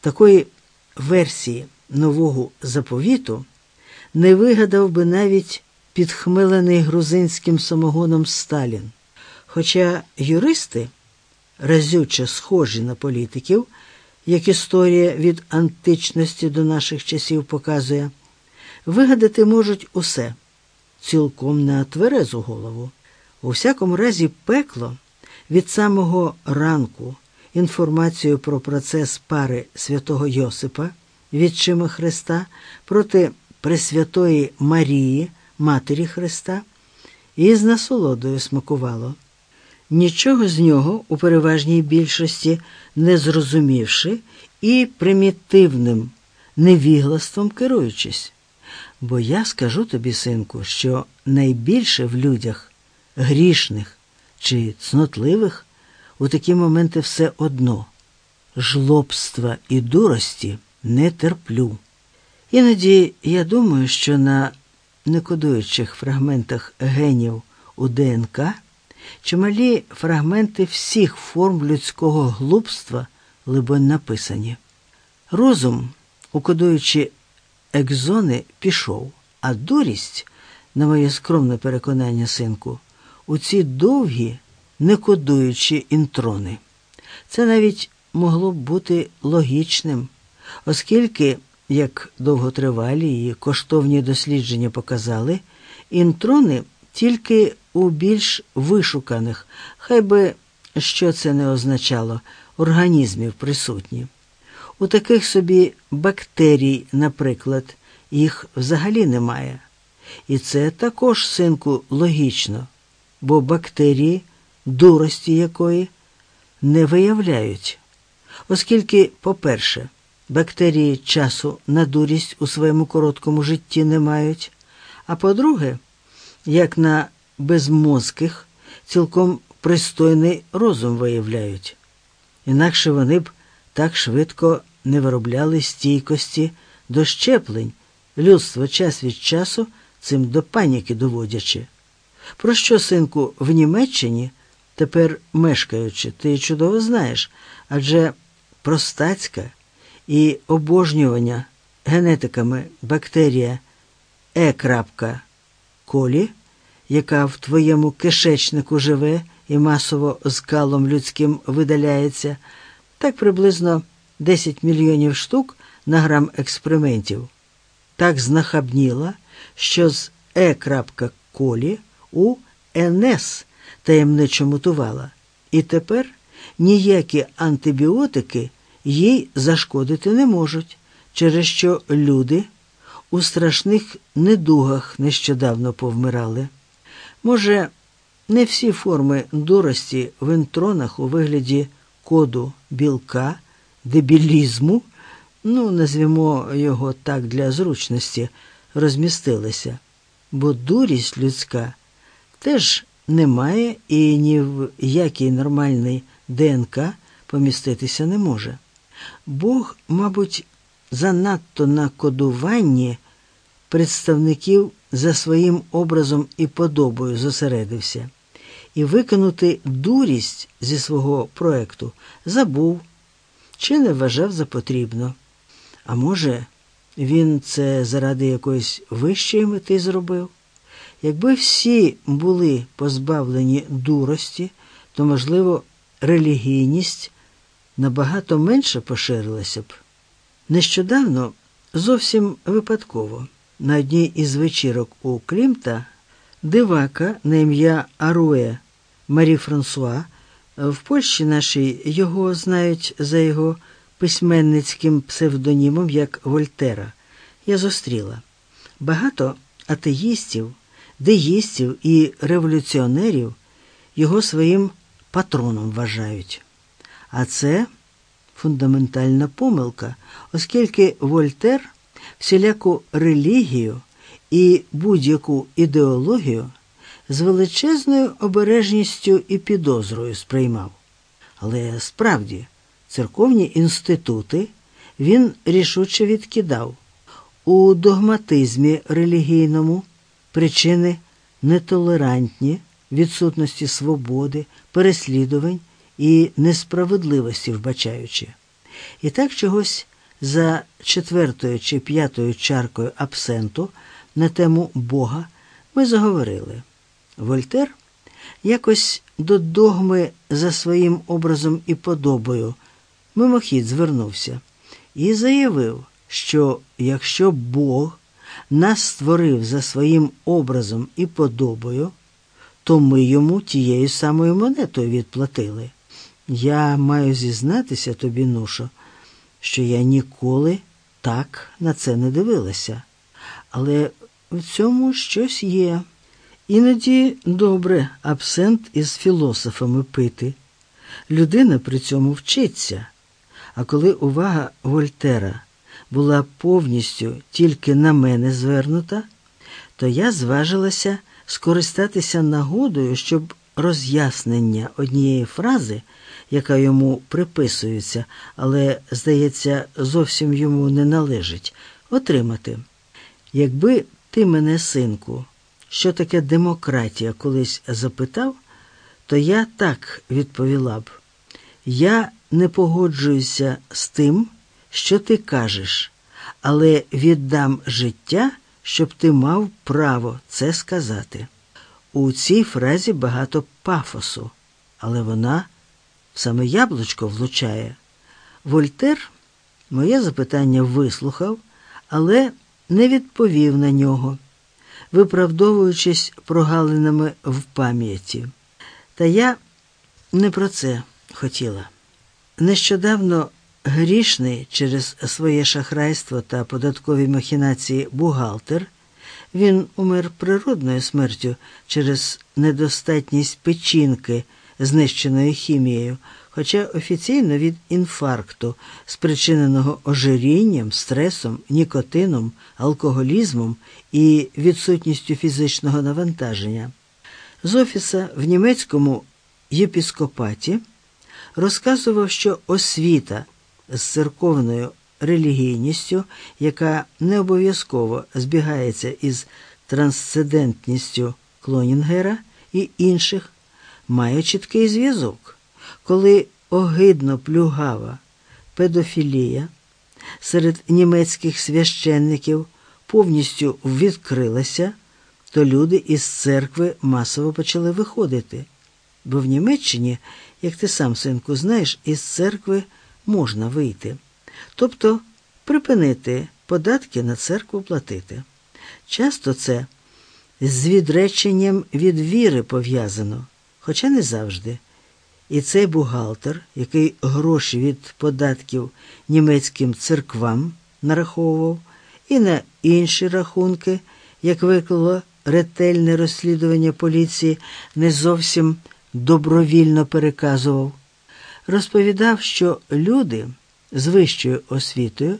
Такої версії нового заповіту не вигадав би навіть підхмелений грузинським самогоном Сталін. Хоча юристи, разюче схожі на політиків, як історія від античності до наших часів показує, вигадати можуть усе цілком на тверезу голову. У всякому разі, пекло від самого ранку інформацію про процес пари святого Йосипа відчима Христа проти Пресвятої Марії, Матері Христа, і з насолодою смакувало. Нічого з нього у переважній більшості не зрозумівши і примітивним невіглаством керуючись. Бо я скажу тобі, синку, що найбільше в людях грішних чи цнотливих у такі моменти все одно жлобства і дурості не терплю. Іноді я думаю, що на некодуючих фрагментах генів у ДНК чималі фрагменти всіх форм людського глупства, либо написані. Розум, укодуючи екзони, пішов, а дурість, на моє скромне переконання, синку, у ці довгі, не кодуючі інтрони. Це навіть могло б бути логічним, оскільки, як довготривалі і коштовні дослідження показали, інтрони тільки у більш вишуканих, хай би що це не означало, організмів присутні. У таких собі бактерій, наприклад, їх взагалі немає. І це також, синку, логічно, бо бактерії, дурості якої не виявляють. Оскільки, по-перше, бактерії часу на дурість у своєму короткому житті не мають, а по-друге, як на безмозких, цілком пристойний розум виявляють. Інакше вони б так швидко не виробляли стійкості до щеплень, людство час від часу цим до паніки доводячи. Про що, синку, в Німеччині, тепер мешкаючи, ти чудово знаєш, адже простацька і обожнювання генетиками бактерія Е. колі, яка в твоєму кишечнику живе і масово з калом людським видаляється, так приблизно 10 мільйонів штук на грам експериментів, так знахабніла, що з Е. колі у НС таємничо мутувала. І тепер ніякі антибіотики їй зашкодити не можуть, через що люди у страшних недугах нещодавно повмирали. Може, не всі форми дурості в інтронах у вигляді коду білка, дебілізму, ну, назвімо його так для зручності, розмістилися, бо дурість людська теж немає і ні в який нормальний ДНК поміститися не може. Бог, мабуть, занадто на кодуванні представників за своїм образом і подобою зосередився, і викинути дурість зі свого проекту забув чи не вважав за потрібно. А може, він це заради якоїсь вищої мети зробив? Якби всі були позбавлені дурості, то, можливо, релігійність набагато менше поширилася б. Нещодавно, зовсім випадково, на одній із вечірок у Клімта дивака на ім'я Аруе Марі Франсуа, в Польщі нашій його знають за його письменницьким псевдонімом як Вольтера, я зустріла. Багато атеїстів, деїстів і революціонерів його своїм патроном вважають. А це фундаментальна помилка, оскільки Вольтер всіляку релігію і будь-яку ідеологію з величезною обережністю і підозрою сприймав. Але справді церковні інститути він рішуче відкидав у догматизмі релігійному причини нетолерантні відсутності свободи, переслідувань і несправедливості вбачаючи. І так чогось за четвертою чи п'ятою чаркою абсенту на тему Бога ми заговорили. Вольтер якось до догми за своїм образом і подобою мимохід звернувся і заявив, що якщо Бог нас створив за своїм образом і подобою, то ми йому тією самою монетою відплатили. Я маю зізнатися тобі, Нушо, що я ніколи так на це не дивилася. Але в цьому щось є. Іноді добре абсент із філософами пити. Людина при цьому вчиться. А коли увага Вольтера була повністю тільки на мене звернута, то я зважилася скористатися нагодою, щоб роз'яснення однієї фрази, яка йому приписується, але, здається, зовсім йому не належить, отримати. Якби ти мене, синку, що таке демократія колись запитав, то я так відповіла б: я не погоджуюся з тим, що ти кажеш, але віддам життя, щоб ти мав право це сказати. У цій фразі багато пафосу, але вона саме яблучко влучає. Вольтер моє запитання вислухав, але не відповів на нього, виправдовуючись прогалинами в пам'яті. Та я не про це хотіла. Нещодавно грішний через своє шахрайство та податкові махінації бухгалтер. Він умер природною смертю через недостатність печінки, знищеної хімією, хоча офіційно від інфаркту, спричиненого ожирінням, стресом, нікотином, алкоголізмом і відсутністю фізичного навантаження. З офіса в німецькому єпіскопаті розказував, що освіта з церковною релігійністю, яка не обов'язково збігається із трансцендентністю Клонінгера і інших, має чіткий зв'язок, коли огидно плюгава педофілія серед німецьких священників повністю відкрилася, то люди із церкви масово почали виходити. Бо в Німеччині, як ти сам синку знаєш, із церкви можна вийти тобто припинити податки на церкву платити. Часто це з відреченням від віри пов'язано, хоча не завжди. І цей бухгалтер, який гроші від податків німецьким церквам нараховував, і на інші рахунки, як виклало ретельне розслідування поліції, не зовсім добровільно переказував, розповідав, що люди з вищою освітою